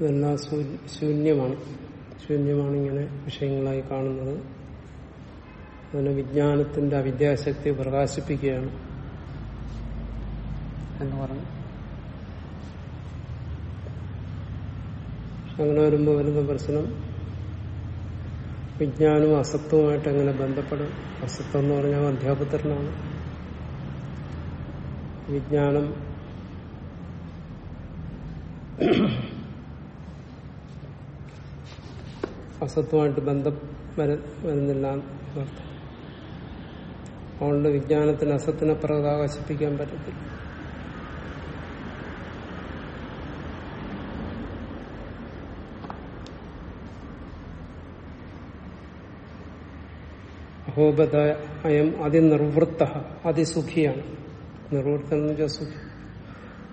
ഇതെല്ലാം ശൂന്യമാണ്. ശൂന്യമാണ് ഇങ്ങനെ വിഷയങ്ങളായി കാണുന്നത്. അതിനെ വിജ്ഞാനത്തിന്റെ അവിദ്യാശക്തി പ്രകാശിപ്പിക്കുകയാണ് എന്ന് പറഞ്ഞു. അങ്ങനെ വരുമ്പോൾ വരുന്ന പ്രശ്നം വിജ്ഞാനവും അസത്വമായിട്ട് എങ്ങനെ ബന്ധപ്പെടും? അസത്വം എന്ന് പറഞ്ഞാൽ അധ്യാപകരനാണ് വിജ്ഞാനം അസത്വമായിട്ട് ബന്ധം വര- വരുന്നില്ല എന്നർത്ഥം അതുകൊണ്ട് വിജ്ഞാനത്തിന് അസത്തിനെ പ്രകാശിപ്പിക്കാൻ പറ്റത്തില്ല. അഹോബത അയം അതിനിർവൃത്ത അതിസുഖിയാണ്. നിർവൃത്തം എന്ന് വെച്ചാൽ സുഖി.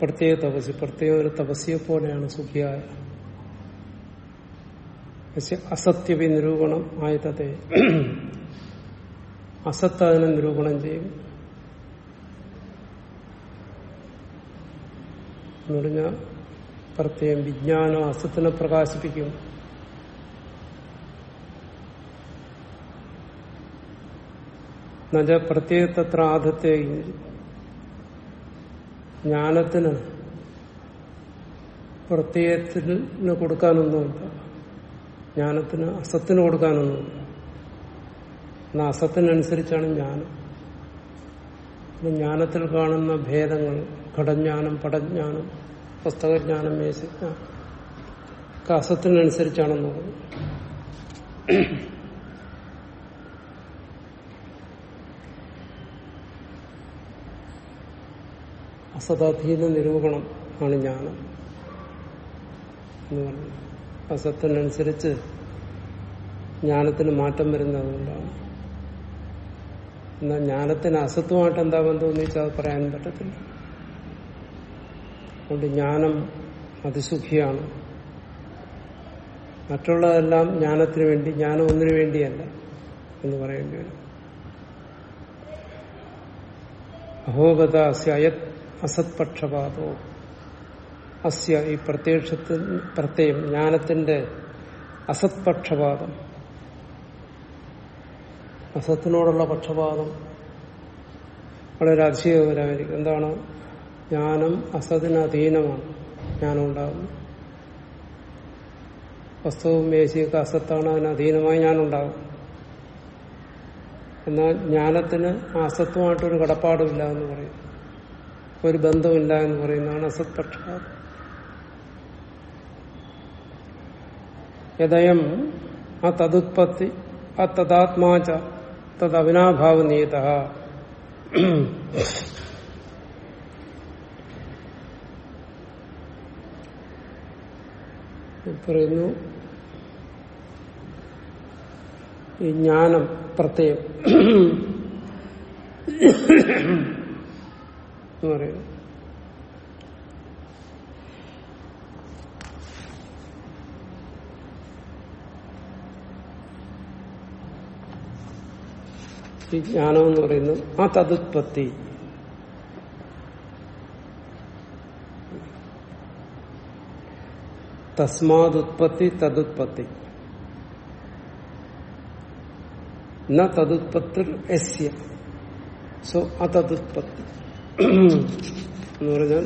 പ്രത്യേക തപസ് പ്രത്യേക ഒരു തപസ്യെ പോലെയാണ് സുഖിയായ. അസത്യവി നിരൂപണം ആയതത്തെ. അസത്ത് അതിനെ നിരൂപണം ചെയ്യും. എന്ന് പറഞ്ഞാൽ പ്രത്യേകം വിജ്ഞാനം അസത്തിനെ പ്രകാശിപ്പിക്കും. എന്നുവെച്ചാൽ പ്രത്യേകത്തത്ര ആദത്തെ ജ്ഞാനത്തിന് പ്രത്യയത്തിന് കൊടുക്കാനൊന്നുമില്ല ജ്ഞാനത്തിന് അസത്തിന് കൊടുക്കാനൊന്നുമില്ല എന്നാൽ അസത്തിനനുസരിച്ചാണ് ജ്ഞാനം. ജ്ഞാനത്തിൽ കാണുന്ന ഭേദങ്ങൾ ഘടജ്ഞാനം പടജ്ഞാനം പുസ്തകജ്ഞാനം മേശജ്ഞാനം ഒക്കെ അസത്തിനനുസരിച്ചാണെന്ന് പറഞ്ഞു. അസതാധീന നിരൂപണം ആണ് ജ്ഞാനം എന്ന് പറഞ്ഞു അസത്തിനനുസരിച്ച് ജ്ഞാനത്തിന് മാറ്റം വരുന്നതുകൊണ്ടാണ്. എന്നാൽ ജ്ഞാനത്തിന് അസത്വമായിട്ട് എന്താ ബന്ധമെന്ന് വെച്ചാൽ അത് പറയാൻ പറ്റത്തില്ല. അതുകൊണ്ട് ജ്ഞാനം അതിസുഖിയാണ്. മറ്റുള്ളതെല്ലാം ജ്ഞാനത്തിന് വേണ്ടി ജ്ഞാനം ഒന്നിനു വേണ്ടിയല്ല എന്ന് പറയേണ്ടി വരും. അഹോഗത അസ്യ അയത് അസത്പക്ഷപാതോ. അസ്യ ഈ പ്രത്യക്ഷത്തിൽ പ്രത്യയം ജ്ഞാനത്തിന്റെ അസത്പക്ഷപാതം. അസത്തിനോടുള്ള പക്ഷപാതം വളരെ അതിശയകരമായിരിക്കും. എന്താണ്? ജ്ഞാനം അസത്തിന് അധീനമാണ് ജ്ഞാനം ഉണ്ടാകുന്നത് വസ്തുവും മേശിയൊക്കെ അസത്താണ് അതിന് അധീനമായി ഞാനുണ്ടാകും എന്നാൽ ജ്ഞാനത്തിന് അസത്വമായിട്ടൊരു കടപ്പാടുമില്ല എന്ന് പറയും. ഒരു ബന്ധമില്ല എന്ന് പറയുന്നതാണ് അസത്പക്ഷപാതം. യദയം ആ തതുത്പത്തി ആ തദാത്മാച തദവിനാഭാവനീയത പറയുന്നു ഈ ജ്ഞാനം പ്രത്യേകം പറയുന്നു. ഈ ജ്ഞാനം എന്ന് പറയുന്നത് ആ തതുത്പത്തി തസ്മാതുത്പത്തി തതുത്പത്തി ന തതുത്പത്തി എസ്യ സോ അതതുത്പത്തി എന്ന് പറഞ്ഞാൽ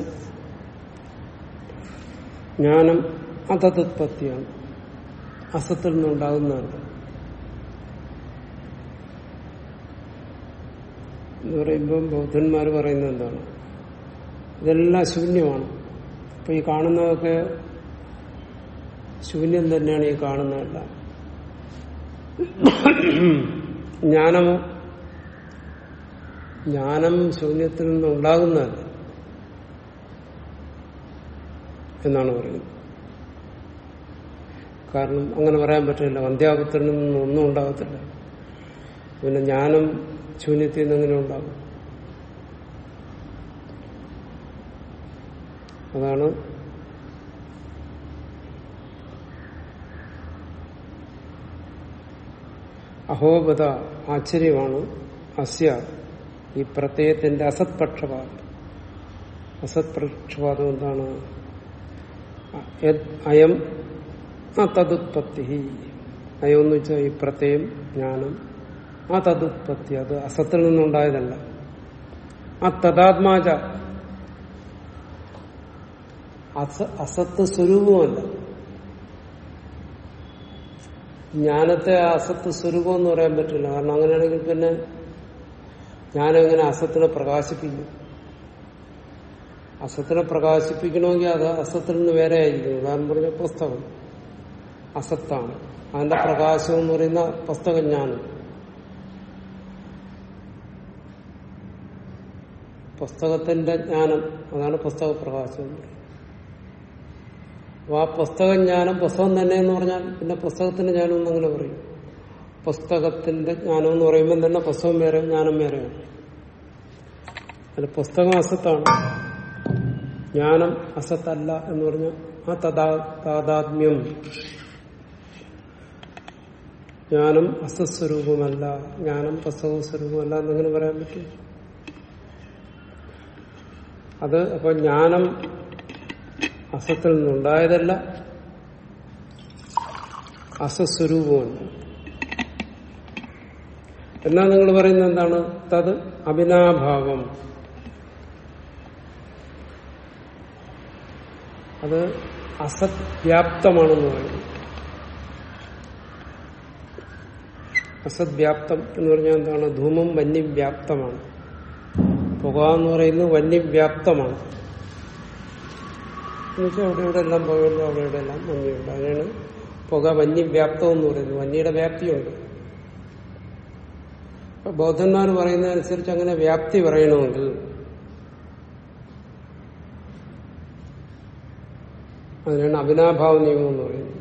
ജ്ഞാനം അതതുത്പത്തിയാണ് അസത്തിൽ നിന്നുണ്ടാകുന്നതാണ് എന്ന് പറയുമ്പോൾ ബൗദ്ധന്മാർ പറയുന്നത് എന്താണ്? ഇതെല്ലാം ശൂന്യമാണ്. അപ്പൊ ഈ കാണുന്നതൊക്കെ ശൂന്യം തന്നെയാണ് ഈ കാണുന്നതെല്ലാം. ജ്ഞാനമോ? ജ്ഞാനം ശൂന്യത്തിൽ നിന്ന് ഉണ്ടാകുന്നതല്ല എന്നാണ് പറയുന്നത്. കാരണം അങ്ങനെ പറയാൻ പറ്റില്ല. അന്ത്യാപത്തിൽ നിന്നൊന്നും ഉണ്ടാകത്തില്ല. പിന്നെ ജ്ഞാനം ശൂന്യത്തിൽ നിന്ന് എങ്ങനെ ഉണ്ടാകും. അതാണ് അഹോബത ആശ്ചര്യമാണ്. അസ്യ ഈ പ്രത്യയത്തിന്റെ അസത്പക്ഷപാതം. അസത്പക്ഷപാതം എന്താണ്? അയം തതുത്പത്തി അയം എന്ന് വെച്ചാൽ ഈ പ്രത്യയം ജ്ഞാനം ആ തതുത്പത്തി അത് അസത്തിൽ നിന്നുണ്ടായതല്ല. ആ തഥാത്മാജ അസ അസത്ത് സ്വരൂപമല്ല. ജ്ഞാനത്തെ അസത്ത് സ്വരൂപം എന്ന് പറയാൻ പറ്റില്ല. കാരണം അങ്ങനെയാണെങ്കിൽ പിന്നെ ജ്ഞാനം എങ്ങനെ അസത്തിനെ പ്രകാശിപ്പിക്കും. അസത്തിനെ പ്രകാശിപ്പിക്കണമെങ്കിൽ അത് അസത്തിൽ നിന്ന് വേറെ ആയിരിക്കും ഉദാഹരണം പറഞ്ഞ പുസ്തകം. അസത്താണ്. അതിന്റെ പ്രകാശം എന്ന് പറയുന്ന പുസ്തകജ്ഞാനം. പുസ്തകത്തിന്റെ ജ്ഞാനം അതാണ് പുസ്തക പ്രകാശം. അപ്പൊ ആ പുസ്തകജ്ഞാനം പുസ്തകം തന്നെ എന്ന് പറഞ്ഞാൽ പിന്നെ പുസ്തകത്തിന്റെ ജ്ഞാനം എന്ന് അങ്ങനെ പറയും. പുസ്തകത്തിന്റെ ജ്ഞാനം എന്ന് പറയുമ്പോൾ തന്നെ പുസ്തകം വേറെ ജ്ഞാനം വേറെ. അല്ല പുസ്തകം അസത്താണ്. ജ്ഞാനം അസത്തല്ല എന്ന് പറഞ്ഞാൽ ആ തഥാ താതാത്മ്യം ജ്ഞാനം അസസ്വരൂപമല്ല ജ്ഞാനം പുസ്തക സ്വരൂപമല്ല എന്നെങ്ങനെ പറയാൻ പറ്റും. അത് അപ്പൊ ജ്ഞാനം അസത്തിൽ നിന്നുണ്ടായതല്ല അസസ്വരൂപമല്ല എന്നാ നിങ്ങൾ പറയുന്നത് എന്താണ്? തത് അഭിനാഭാവം അത് അസത് വ്യാപ്തമാണെന്ന് പറയുന്നു അസത് വ്യാപ്തം എന്ന് പറഞ്ഞാൽ എന്താണ്? ധൂമം വന്യവ്യാപ്തമാണ്. പുക എന്ന് പറയുന്നത് വന്യവ്യാപ്തമാണ് എന്നുവെച്ചാൽ അവിടെ ഇവിടെ എല്ലാം പുകയുണ്ട്? അവിടെ ഇവിടെ എല്ലാം മഞ്ഞുണ്ട്. അതിനാണ് പുക വന്യവ്യാപ്തം എന്ന് പറയുന്നത്. വന്യയുടെ വ്യാപ്തിയുണ്ട്. ബോധന്മാർ പറയുന്നതനുസരിച്ച് അങ്ങനെ വ്യാപ്തി പറയണമെങ്കിൽ അതിനാണ് അഭിനാഭാവ നിയമം എന്ന് പറയുന്നത്.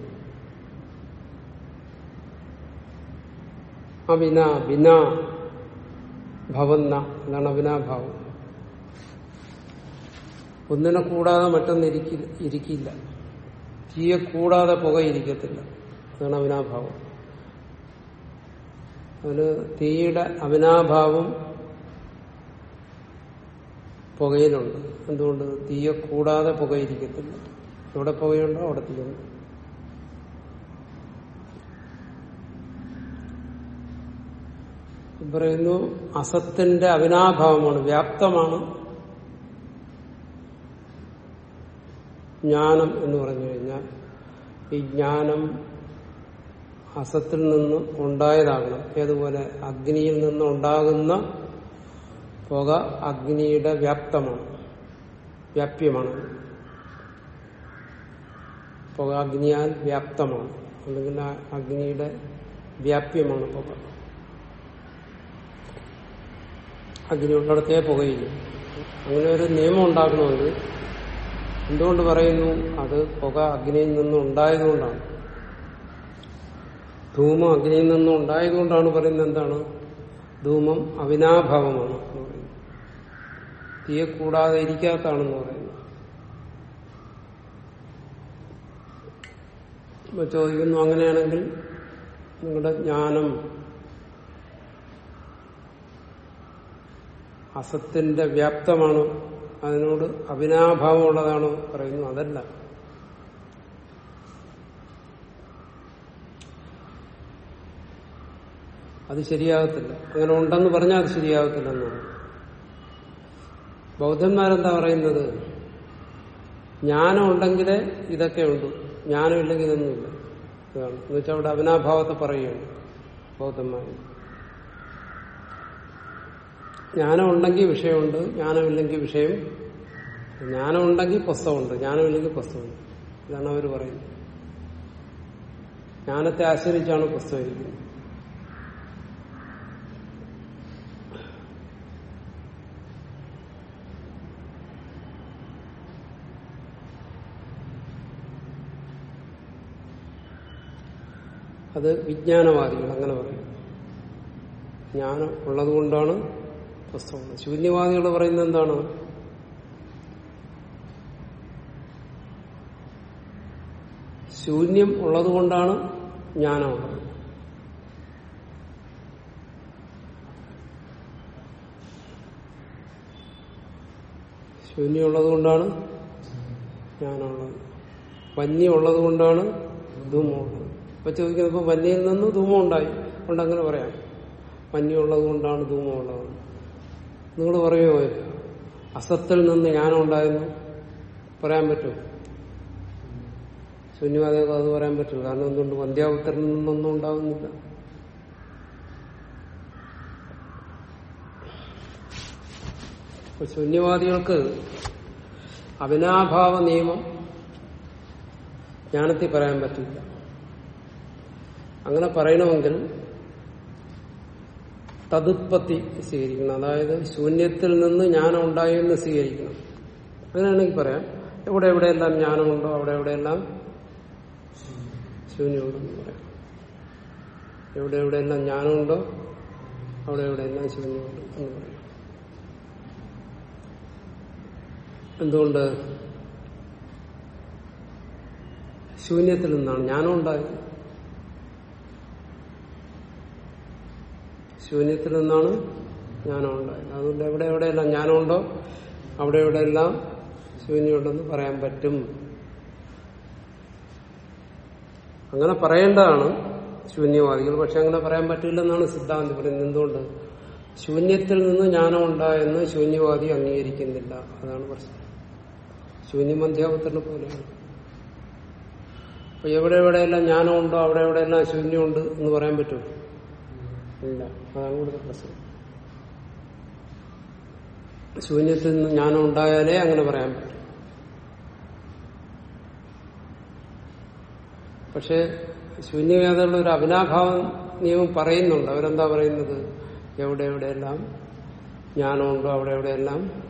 അവിന വിന ഭവന്ന എന്നാണ് അവിനാഭാവം ഒന്നിനെ കൂടാതെ മറ്റൊന്ന് ഇരിക്കി ഇരിക്കില്ല തീയെ കൂടാതെ പുക ഇരിക്കത്തില്ല. അതാണ് അവിനാഭാവം അതിന് തീയുടെ അവിനാഭാവം പുകയിലുണ്ട്. എന്തുകൊണ്ട്? തീയെ കൂടാതെ പുകയിരിക്കത്തില്ല എവിടെ പുകയുണ്ടോ അവിടെ തീയുണ്ട്. പറയുന്നു അസത്തിന്റെ അവിനാഭാവമാണ് വ്യാപ്തമാണ് ജ്ഞാനം എന്ന് പറഞ്ഞു കഴിഞ്ഞാൽ ഈ ജ്ഞാനം അസത്തിൽ നിന്ന് ഉണ്ടായതാകണം. ഏതുപോലെ? അഗ്നിയിൽ നിന്ന് ഉണ്ടാകുന്ന പുക അഗ്നിയുടെ വ്യാപ്തമാണ് വ്യാപ്യമാണ്. പുക അഗ്നിയാൽ വ്യാപ്തമാണ് അല്ലെങ്കിൽ അഗ്നിയുടെ വ്യാപ്യമാണ് പുക. അഗ്നി ഉള്ളിടത്തേ പുകയില്ല. അങ്ങനെ ഒരു നിയമം ഉണ്ടാക്കണമെന്ന് എന്തുകൊണ്ട് പറയുന്നു? അത് പുക അഗ്നിയിൽ നിന്നും ഉണ്ടായതുകൊണ്ടാണ്. ധൂമം അഗ്നിയിൽ നിന്നും ഉണ്ടായതുകൊണ്ടാണ് പറയുന്നത് എന്താണ്? ധൂമം അവിനാഭാവമാണ് എന്ന് പറയുന്നത്. തീയെ കൂടാതെ ഇരിക്കാത്താണെന്ന് പറയുന്നത്. ചോദിക്കുന്നു അങ്ങനെയാണെങ്കിൽ നിങ്ങളുടെ ജ്ഞാനം അസത്തിന്റെ വ്യാപ്തമാണ്. അതിനോട് അവിനാഭാവമുള്ളതാണോ പറയുന്നു. അതല്ല. അത് ശരിയാകത്തില്ല. അങ്ങനെ ഉണ്ടെന്ന് പറഞ്ഞാൽ അത് ശരിയാകത്തില്ല എന്നാണ് ബൗദ്ധന്മാരെന്താ പറയുന്നത്? ജ്ഞാനം ഉണ്ടെങ്കിലേ ഇതൊക്കെ ഉണ്ട് ജ്ഞാനം ഇല്ലെങ്കിൽ ഇതൊന്നുമില്ല. ഇതാണ്. എന്നുവെച്ചാൽ അവിടെ അവിനാഭാവത്തെ പറയുകയാണ് ബൗദ്ധന്മാർ ജ്ഞാനം ഉണ്ടെങ്കിൽ വിഷയമുണ്ട് ജ്ഞാനമില്ലെങ്കിൽ വിഷയം. ജ്ഞാനം ഉണ്ടെങ്കിൽ പുസ്തകമുണ്ട് ജ്ഞാനമില്ലെങ്കിൽ പുസ്തകമുണ്ട്. ഇതാണ് അവർ പറയുന്നത്. ജ്ഞാനത്തെ ആശ്രയിച്ചാണ് പുസ്തകം ഇരിക്കുന്നത്. അത് വിജ്ഞാനവാദികൾ അങ്ങനെ പറയും. ജ്ഞാനം ഉള്ളതുകൊണ്ടാണ് പുസ്തകം ശൂന്യവാദികൾ പറയുന്നത് എന്താണ്? ശൂന്യം ഉള്ളതുകൊണ്ടാണ് ജ്ഞാനമുള്ളത് ശൂന്യം ഉള്ളതുകൊണ്ടാണ് ജ്ഞാനമുള്ളത്. പന്നി കൊണ്ടാണ് ധൂമം ചോദിക്കുന്നപ്പോൾ പന്നിയിൽ വന്യയിൽ നിന്ന് ധൂമം ഉണ്ടായി കൊണ്ട് അങ്ങനെ പറയാം. പന്നി കൊണ്ടാണ് ധൂമം ഉള്ളത് നിങ്ങൾ പറയുമോ അസത്തിൽ നിന്ന് ജ്ഞാനം ഉണ്ടായിരുന്നു പറയാൻ പറ്റുമോ ശൂന്യവാദികൾക്ക് അത് പറയാൻ പറ്റില്ല കാരണം എന്തുകൊണ്ട്? വന്ധ്യാപുത്രനിൽ നിന്നൊന്നും ഉണ്ടാവുന്നില്ല. ശൂന്യവാദികൾക്ക് അവിനാഭാവ നിയമം ജ്ഞാനത്തിൽ പറയാൻ പറ്റില്ല. അങ്ങനെ പറയണമെങ്കിൽ തതുത്പത്തി സ്വീകരിക്കണം. അതായത് ശൂന്യത്തിൽ നിന്ന് ജ്ഞാനം ഉണ്ടായി എന്ന് സ്വീകരിക്കണം. അങ്ങനെയാണെങ്കിൽ പറയാം എവിടെ എവിടെയെല്ലാം ജ്ഞാനമുണ്ടോ അവിടെ എവിടെയെല്ലാം ശൂന്യമുണ്ടെന്ന് പറയാം. എവിടെ എവിടെയെല്ലാം ജ്ഞാനമുണ്ടോ അവിടെ എവിടെയെല്ലാം ശൂന്യമുണ്ട് എന്ന് പറയാം. എന്തുകൊണ്ട്? ശൂന്യത്തിൽ നിന്നാണ് ജ്ഞാനം ഉണ്ടായത് ശൂന്യത്തിൽ നിന്നാണ് ജ്ഞാനം ഉണ്ടായത് അതുകൊണ്ട് എവിടെ എവിടെയെല്ലാം ജ്ഞാനമുണ്ടോ അവിടെ എവിടെയെല്ലാം ശൂന്യമുണ്ടെന്ന് പറയാൻ പറ്റും. അങ്ങനെ പറയേണ്ടതാണ് ശൂന്യവാദികൾ. പക്ഷെ അങ്ങനെ പറയാൻ പറ്റില്ലെന്നാണ് സിദ്ധാന്തം. പറയുന്നത് എന്തുകൊണ്ട്? ശൂന്യത്തിൽ നിന്ന് ജ്ഞാനം ഉണ്ടായെന്ന് ശൂന്യവാദി അംഗീകരിക്കുന്നില്ല. അതാണ് പ്രശ്നം. ശൂന്യമധ്യാപത്തിനെ പോലെയാണ് അപ്പൊ എവിടെ എവിടെയെല്ലാം ജ്ഞാനമുണ്ടോ അവിടെ എവിടെയെല്ലാം ശൂന്യമുണ്ട് എന്ന് പറയാൻ പറ്റുമോ ഇല്ല. അതാണ് ഇവിടുത്തെ പ്രശ്നം. ശൂന്യത്തിൽ നിന്ന് ജ്ഞാനം ഉണ്ടായാലേ അങ്ങനെ പറയാൻ പറ്റും. പക്ഷെ ശൂന്യവേദകളുടെ ഒരു അവിനാഭാവം നിയമം പറയുന്നുണ്ട്. അവരെന്താ പറയുന്നത്? എവിടെ എവിടെയെല്ലാം ജ്ഞാനമുണ്ടോ അവിടെ എവിടെയെല്ലാം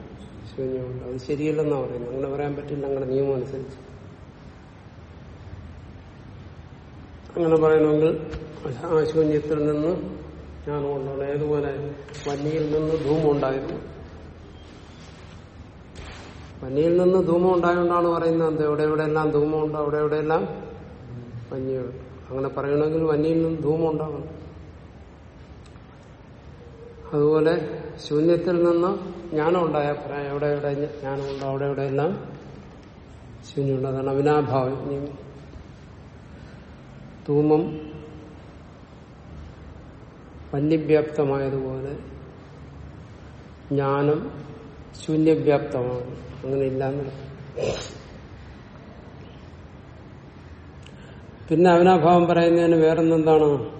ശൂന്യമുണ്ടോ? അത് ശരിയല്ലെന്നാ പറയുന്നത്. അങ്ങനെ പറയാൻ പറ്റില്ല. അങ്ങനെ നിയമം അനുസരിച്ച്. അങ്ങനെ പറയണമെങ്കിൽ ആ ശൂന്യത്തിൽ നിന്ന് ജ്ഞാനം ഉണ്ടാവണം ഏതുപോലെ മഞ്ഞിയിൽ നിന്ന് ധൂമം ഉണ്ടായിരുന്നു മഞ്ഞിയിൽ നിന്ന് ധൂമം ഉണ്ടായതുകൊണ്ടാണ് പറയുന്നത് എവിടെ എവിടെയെല്ലാം ഉണ്ടോ അവിടെ എവിടെയെല്ലാം വന്യുണ്ട് അങ്ങനെ പറയണമെങ്കിൽ വന്യയിൽ നിന്ന് ധൂമം ഉണ്ടാകണം അതുപോലെ ശൂന്യത്തിൽ നിന്ന് ജ്ഞാനം ഉണ്ടായാൽ പറയാം എവിടെ എവിടെ ജ്ഞാനമുണ്ടോ അവിടെ എവിടെയെല്ലാം ശൂന്യമുണ്ട്. അതാണ് അവിനാഭാവം. ധൂമം വന്യവ്യാപ്തമായതുപോലെ ജ്ഞാനം ശൂന്യവ്യാപ്തമാണ്. അങ്ങനെ ഇല്ലാന്ന് പിന്നെ അവനാഭാവം പറയുന്നതിന് വേറെന്താണ്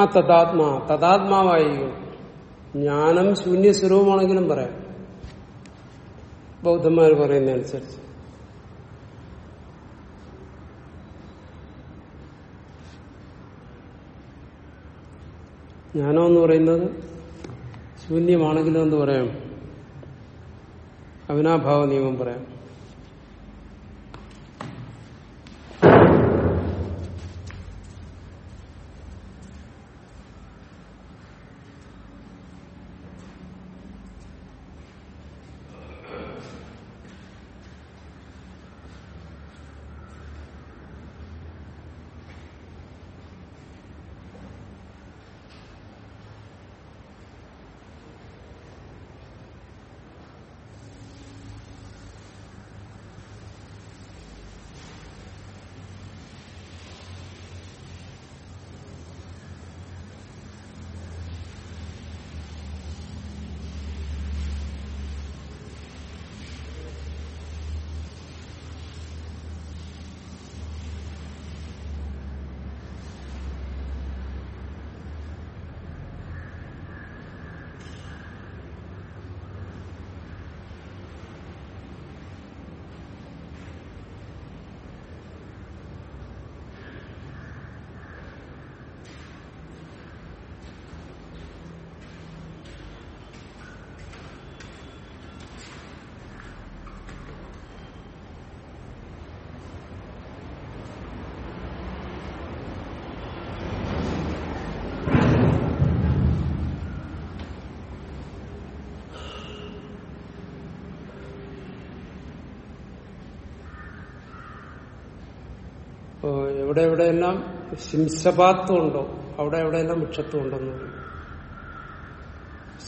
ആ തഥാത്മാ തഥാത്മാവായിരിക്കും ജ്ഞാനം ശൂന്യസ്വരൂപമാണെങ്കിലും പറയാം. ബൗദ്ധന്മാർ പറയുന്നതനുസരിച്ച്. ജ്ഞാനം എന്ന് പറയുന്നത് ശൂന്യമാണെങ്കിലും എന്ന് പറയാം? അവിനാഭാവ നിയമം പറയാം. എവിടെ എവിടെയെല്ലാം ശിംസപാത്വം ഉണ്ടോ അവിടെ എവിടെയെല്ലാം വൃക്ഷത്വം ഉണ്ടെന്ന് പറയും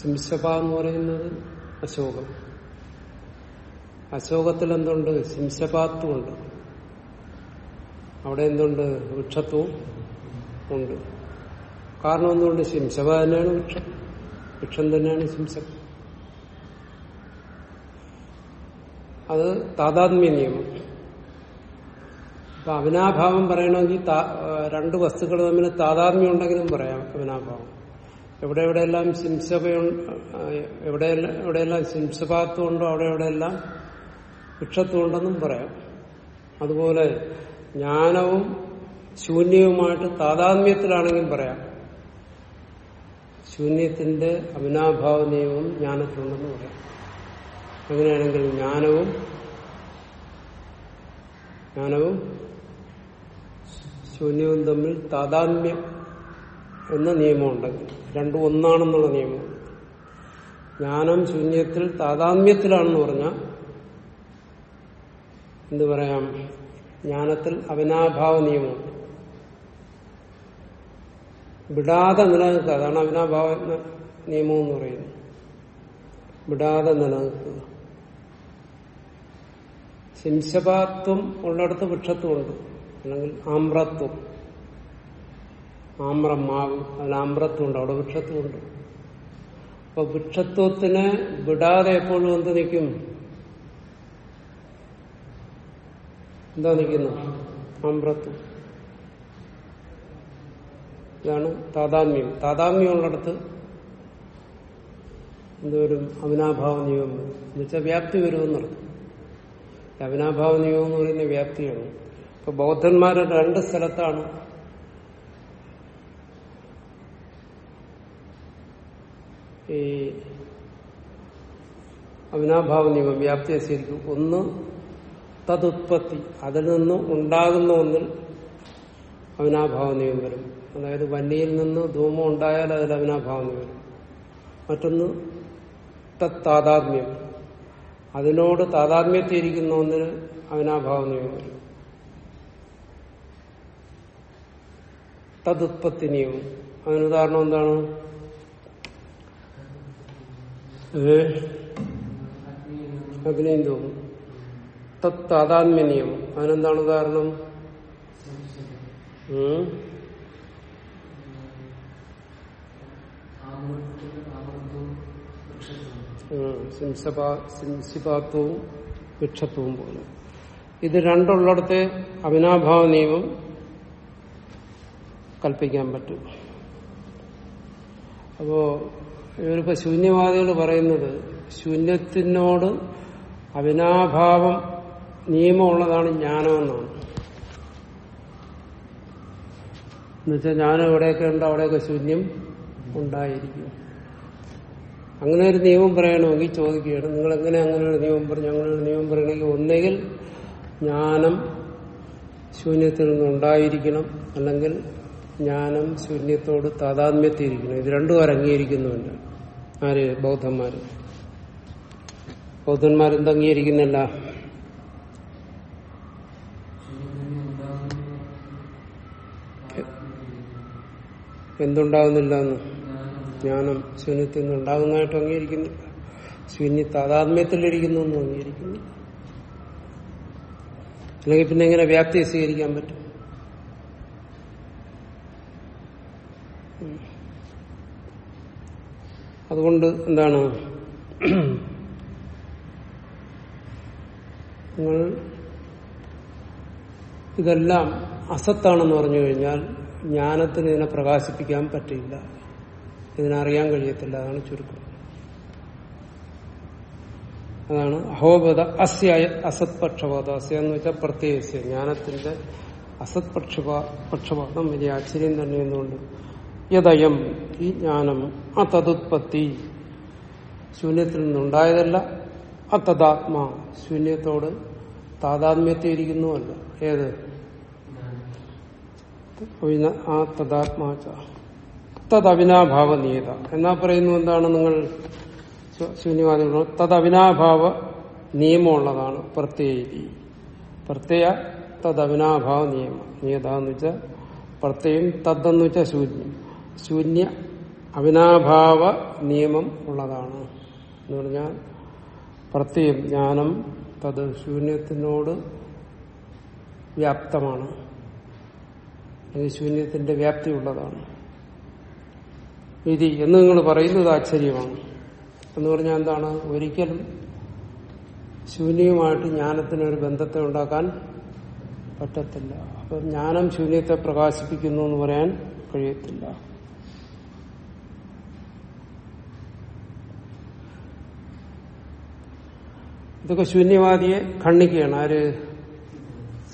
ശിംസപ എന്ന് പറയുന്നത് അശോകം. അശോകത്തിൽ എന്തുണ്ട്? ശിംസപാത്വമുണ്ട് അവിടെ എന്തുണ്ട്? വൃക്ഷത്വവും ഉണ്ട്. കാരണം എന്തുകൊണ്ട്? ശിംസപ തന്നെയാണ് വൃക്ഷം വൃക്ഷം തന്നെയാണ് ശിംസ അത് താതാത്മ്യ നിയമം. അപ്പൊ അവിനാഭാവം പറയണമെങ്കിൽ രണ്ട് വസ്തുക്കൾ തമ്മിൽ താതാത്മ്യം ഉണ്ടെങ്കിലും പറയാം അവിനാഭാവം. എവിടെ എവിടെയെല്ലാം ശിംസഭയുണ്ട് എവിടെയെല്ലാം എവിടെയെല്ലാം ശിംശപാത്വം ഉണ്ടോ അവിടെ എവിടെയെല്ലാം വൃക്ഷത്വം ഉണ്ടെന്നും പറയാം. അതുപോലെ ജ്ഞാനവും ശൂന്യവുമായിട്ട് താതാത്മ്യത്തിലാണെങ്കിലും പറയാം. ശൂന്യത്തിന്റെ അവിനാഭാവ നിയമം ജ്ഞാനത്തിലുണ്ടെന്ന് പറയാം. അങ്ങനെയാണെങ്കിൽ ജ്ഞാനവും ജ്ഞാനവും ശൂന്യവും തമ്മിൽ താതാത്മ്യം എന്ന നിയമമുണ്ടെങ്കിൽ രണ്ടും ഒന്നാണെന്നുള്ള നിയമം. ജ്ഞാനം ശൂന്യത്തിൽ താതാത്മ്യത്തിലാണെന്ന് പറഞ്ഞാൽ എന്തു പറയാം? ജ്ഞാനത്തിൽ അവിനാഭാവ നിയമമുണ്ട്. വിടാതെ നിലനിൽക്കുക. അതാണ് അവിനാഭാവ നിയമം എന്ന് പറയുന്നത്. വിടാതെ നിലനിൽക്കുക. ശിംശപാത്വം ഉള്ളിടത്ത് വൃക്ഷത്വമുണ്ട് അല്ലെങ്കിൽ ആമ്രത്വം. ആമ്രം മാവ് അതിൽ ആമ്രത്വമുണ്ട് അവിടെ വൃക്ഷത്വമുണ്ട്. അപ്പൊ വൃക്ഷത്വത്തിന് വിടാതെ എപ്പോഴും എന്ത് നിൽക്കും? എന്താ നിൽക്കുന്നു ആമ്രത്വം. ഇതാണ് താതാത്മ്യം. താതാത്മ്യം ഉള്ളിടത്ത് എന്തോരും അവിനാഭാവ നിയമം. എന്നുവെച്ചാൽ വ്യാപ്തി വരുമെന്നർത്ഥം അവിനാഭാവ നിയമം എന്ന് പറയുന്ന വ്യാപ്തിയാണ്. ഇപ്പൊ ബൗദ്ധന്മാർ രണ്ട് സ്ഥലത്താണ്. ഈ അവിനാഭാവ നിയമം വ്യാപ്തിയെ ശരിക്കും ഒന്ന് തതുത്പത്തി അതിൽ നിന്ന് ഉണ്ടാകുന്ന ഒന്നിൽ അവിനാഭാവ നിയമം വരും. അതായത് വന്യയിൽ നിന്ന് ധൂമം ഉണ്ടായാൽ അതിൽ അവിനാഭാവ വരും. മറ്റൊന്ന് തത്താതാത്മ്യം അതിനോട് താതാത്മ്യത്തിയിരിക്കുന്ന ഒന്നിന് അവിനാഭാവ നിയമം വരും. തതുത്പത്തി നിയമം അതിന് ഉദാഹരണം എന്താണ് ഏ? അഗ്നിയും തോന്നും തത്താതാത്മ്യ നിയമം അതിനെന്താണ് കാരണം ഉം? ഉം. സിംസപാ- സിംസിപാത്വവും വൃക്ഷത്വവും പോലെ ഇത് രണ്ടുള്ളിടത്തെ അവിനാഭാവ നിയമം കൽപ്പിക്കാൻ പറ്റും. അപ്പോ ഇവരിപ്പോ ശൂന്യവാദികൾ പറയുന്നത് ശൂന്യത്തിനോട് അവിനാഭാവം നിയമമുള്ളതാണ് ജ്ഞാനമെന്നാണ്. എന്നുവെച്ചാൽ ജ്ഞാനം എവിടെയൊക്കെ ഉണ്ടോ അവിടെയൊക്കെ ശൂന്യം ഉണ്ടായിരിക്കും. അങ്ങനെ ഒരു നിയമം പറയണമെങ്കിൽ ചോദിക്കുകയാണ് നിങ്ങൾ എങ്ങനെ അങ്ങനെ ഒരു നിയമം പറഞ്ഞു അങ്ങനെ ഒരു നിയമം പറയണമെങ്കിൽ ഒന്നുകിൽ ജ്ഞാനം ശൂന്യത്തിൽ നിന്നുണ്ടായിരിക്കണം അല്ലെങ്കിൽ ജ്ഞാനം ശൂന്യത്തോട് താതാത്മ്യത്തിയിരിക്കുന്നു ഇത് രണ്ടും അവർ അംഗീകരിക്കുന്നുണ്ട് ആര്? ബൗദ്ധന്മാര്. ബൗദ്ധന്മാരെന്ത് അംഗീകരിക്കുന്നില്ല എന്തുണ്ടാകുന്നില്ല എന്ന് ജ്ഞാനം ശൂന്യത്തിൽ നിന്ന് ഉണ്ടാകുന്നതായിട്ട് അംഗീകരിക്കുന്നില്ല ശൂന്യ താതാത്മ്യത്തിലിരിക്കുന്നു എന്നും അല്ലെങ്കിൽ പിന്നെ എങ്ങനെ വ്യാപ്തി സ്വീകരിക്കാൻ പറ്റും? അതുകൊണ്ട് എന്താണ്? നിങ്ങൾ ഇതെല്ലാം അസത്താണെന്ന് പറഞ്ഞു കഴിഞ്ഞാൽ ജ്ഞാനത്തിന് ഇതിനെ പ്രകാശിപ്പിക്കാൻ പറ്റില്ല ഇതിനറിയാൻ കഴിയത്തില്ല. അതാണ് ചുരുക്കം. അതാണ് അഹോബത അസ്യ അസത് അസ്യ എന്ന് വെച്ചാൽ പ്രത്യേകിച്ച് ജ്ഞാനത്തിന്റെ അസത് പക്ഷപാ പക്ഷപാതം. വലിയ ആശ്ചര്യം തന്നെ എന്നുകൊണ്ട് യദയം ഈ ജ്ഞാനം ആ തതുത്പത്തി ശൂന്യത്തിൽ നിന്നുണ്ടായതല്ല ആ തദാത്മാ ശൂന്യത്തോട് അല്ല ഏത്? ആ തദാത്മാച്ച തദവിനാഭാവ നിയത എന്നാ പറയുന്നു എന്താണ് നിങ്ങൾ? ശൂന്യവാദികൾ തദവിനാഭാവ നിയമമുള്ളതാണ് പ്രത്യേകി പ്രത്യയ തദവിനാഭാവ നിയമം നിയത എന്ന് വെച്ചാൽ പ്രത്യയം തദ്ദെന്ന് വെച്ചാൽ ശൂന്യം. ശൂന്യ അവിനാഭാവ നിയമം ഉള്ളതാണ്. എന്ന് പറഞ്ഞാൽ പ്രത്യേകം ജ്ഞാനം തത് ശൂന്യത്തിനോട് വ്യാപ്തമാണ്. അല്ലെങ്കിൽ ശൂന്യത്തിന്റെ വ്യാപ്തി ഉള്ളതാണ്. വിധി എന്ന് നിങ്ങൾ പറയുന്നത് ആശ്ചര്യമാണ്. എന്ന് പറഞ്ഞാൽ എന്താണ്? ഒരിക്കലും ശൂന്യവുമായിട്ട് ജ്ഞാനത്തിന് ഒരു ബന്ധത്തെ ഉണ്ടാക്കാൻ പറ്റത്തില്ല. അപ്പം ജ്ഞാനം ശൂന്യത്തെ പ്രകാശിപ്പിക്കുന്നു എന്ന് പറയാൻ കഴിയത്തില്ല. ഇതൊക്കെ ശൂന്യവാദിയെ ഖണ്ഡിക്കുകയാണ്. ആര്?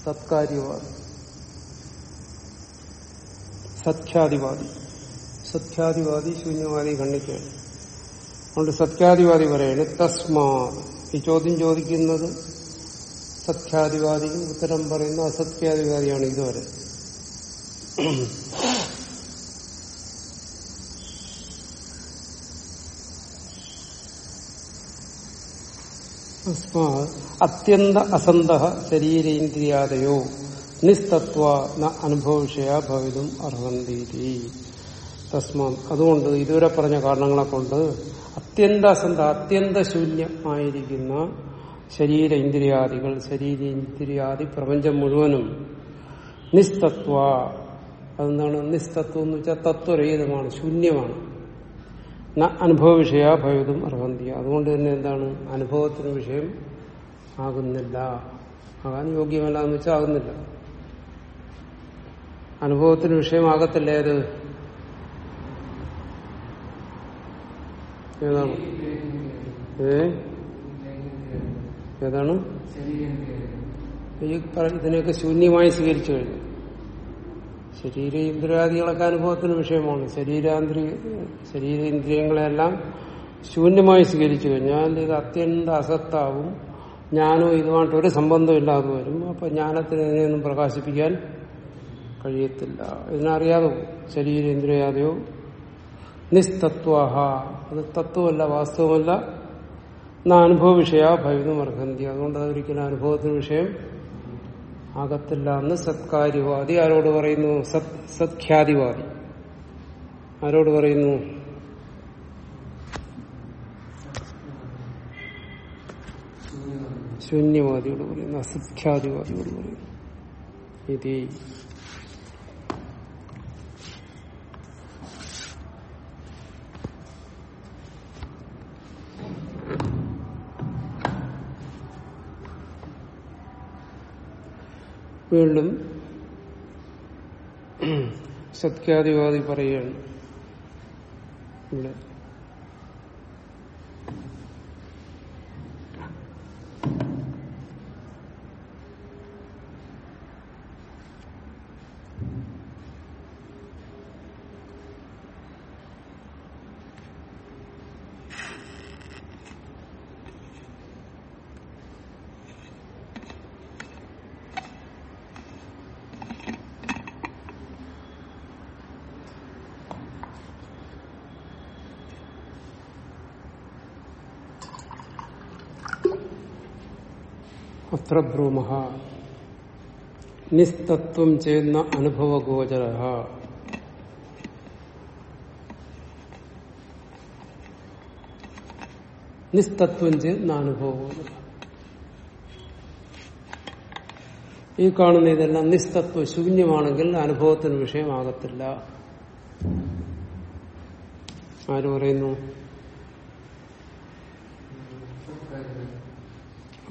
സത്കാര്യവാദി. സത്യാദിവാദി സത്യാദിവാദി ശൂന്യവാദി ഖണ്ഡിക്കുകയാണ്. അതുകൊണ്ട് സത്യാധിവാദി പറയാണ് തസ്മാ ഈ ചോദ്യം ചോദിക്കുന്നത് സത്യാദിവാദിക്കും ഉത്തരം പറയുന്ന അസത്യാധിവാദിയാണ് ഇതുവരെ. അത്യന്ത അസന്ത ശരീരേന്ദ്രിയാദയോ. നിസ്തത്വ ന അനുഭവ വിഷയ ഭവിതും അർഹന്തീതി. തസ്മാ അതുകൊണ്ട് ഇതുവരെ പറഞ്ഞ കാരണങ്ങളെ കൊണ്ട് അത്യന്ത അസന്ത അത്യന്ത ശൂന്യമായിരിക്കുന്ന ശരീര ഇന്ദ്രിയാദികൾ ശരീരേന്ദ്രിയാദി പ്രപഞ്ചം മുഴുവനും നിസ്തത്വ. അതെന്താണ്? നിസ്തത്വം എന്ന് വെച്ചാൽ തത്വരഹിതമാണ് ശൂന്യമാണ്. അനുഭവ വിഷയ ഭയതും അർഹന്തി. അതുകൊണ്ട് തന്നെ എന്താണ്? അനുഭവത്തിന് വിഷയം ആകുന്നില്ല. ആകാൻ യോഗ്യമല്ല എന്ന് വെച്ചാൽ ആകുന്നില്ല. അനുഭവത്തിന് വിഷയമാകത്തില്ല ഏത് ഏതാണ്? ഏ? ഏതാണ്? ഈ ഇതിനെയൊക്കെ ശൂന്യമായി സ്വീകരിച്ചു കഴിഞ്ഞു. ശരീര ഇന്ദ്രിയാദികളൊക്കെ അനുഭവത്തിന് വിഷയമാണ്. ശരീരാന്ത്രി ശരീര ഇന്ദ്രിയങ്ങളെല്ലാം ശൂന്യമായി സ്വീകരിച്ചു കഴിഞ്ഞാൽ ഇത് അത്യന്ത അസത്താവും. ജ്ഞാനവും ഇതുമായിട്ട് ഒരു സംബന്ധമില്ലാതെ വരും. അപ്പൊ ജ്ഞാനത്തിന് ഇതിനെയൊന്നും പ്രകാശിപ്പിക്കാൻ കഴിയത്തില്ല. ഇതിനറിയാതെ ശരീര ശരീരേന്ദ്രിയാദിയോ നിസ്തത്വാഹ. അത് തത്വമല്ല വാസ്തവമല്ല. എന്നാ അനുഭവ വിഷയ ഭവിതം അർഹന്തി അതുകൊണ്ട് അതൊരിക്കലും അനുഭവത്തിന് വിഷയം ആകത്തില്ല എന്ന് സത്കാര്യവാദി ആരോട് പറയുന്നു? സത് സത്ഖ്യാതിവാദി ആരോട് പറയുന്നു? ശൂന്യവാദിയോട് പറയുന്നു. അസത്ഖ്യാതിവാദിയോട് പറയുന്നു. ഇത് വീണ്ടും സത്യാദിവാദി പറയുകയാണ്. ഇവിടെ. അത്ര ഭ്രൂമ നിസ്തത്വം ചെയ്യുന്ന അനുഭവഗോചര നിസ്തത്വം ചെയ്യുന്ന അനുഭവഗോചര ഈ കാണുന്ന ഇതെല്ലാം നിസ്തത്വ ശൂന്യമാണെങ്കിൽ അനുഭവത്തിന് വിഷയമാകത്തില്ല. ആര് പറയുന്നു?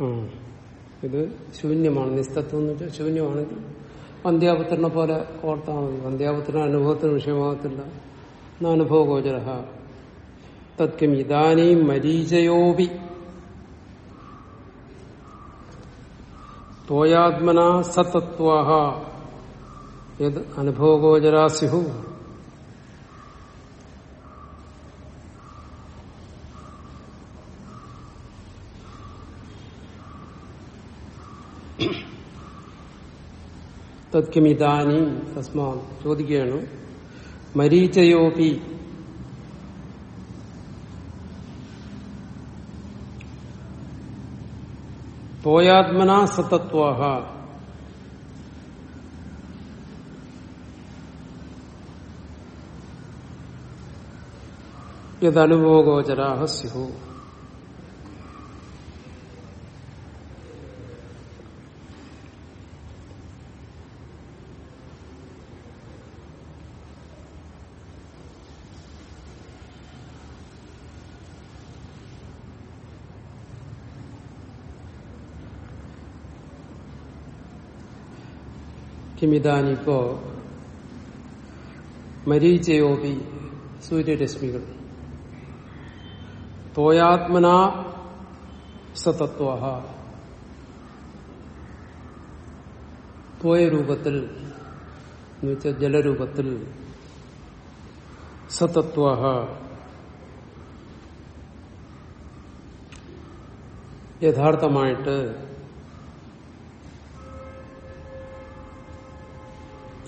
ആ. ഇത് ശൂന്യമാണ് നിസ്തത്വം എന്ന് വെച്ചാൽ ശൂന്യമാണെങ്കിൽ വന്ധ്യാപുത്രനെ പോലെ ഓർത്താൽ മതി. വന്ധ്യാപുത്രൻ അനുഭവത്തിന് വിഷയമാകത്തില്ല. അനുഭവ ഗോചര തത്കം ഇതാനീം മരീചയോപി. തോയാത്മന സതത്വാഹ യത് അനുഭവഗോചരാസ്യു തത്കിമിതാനി തസ്മാ ചോദിക്കുകയാണ്. മരീചയോപി. പോയാത്മന സതത്വാഹ. യദനുഭവഗോചരാഹ സ്യു കിമിതാനിപ്പോ മരീചയോപി സൂര്യരശ്മികൾ. തോയാത്മനാ സതത്വ തോയരൂപത്തിൽ എന്നുവെച്ചാൽ ജലരൂപത്തിൽ സതത്വ യഥാർത്ഥമായിട്ട്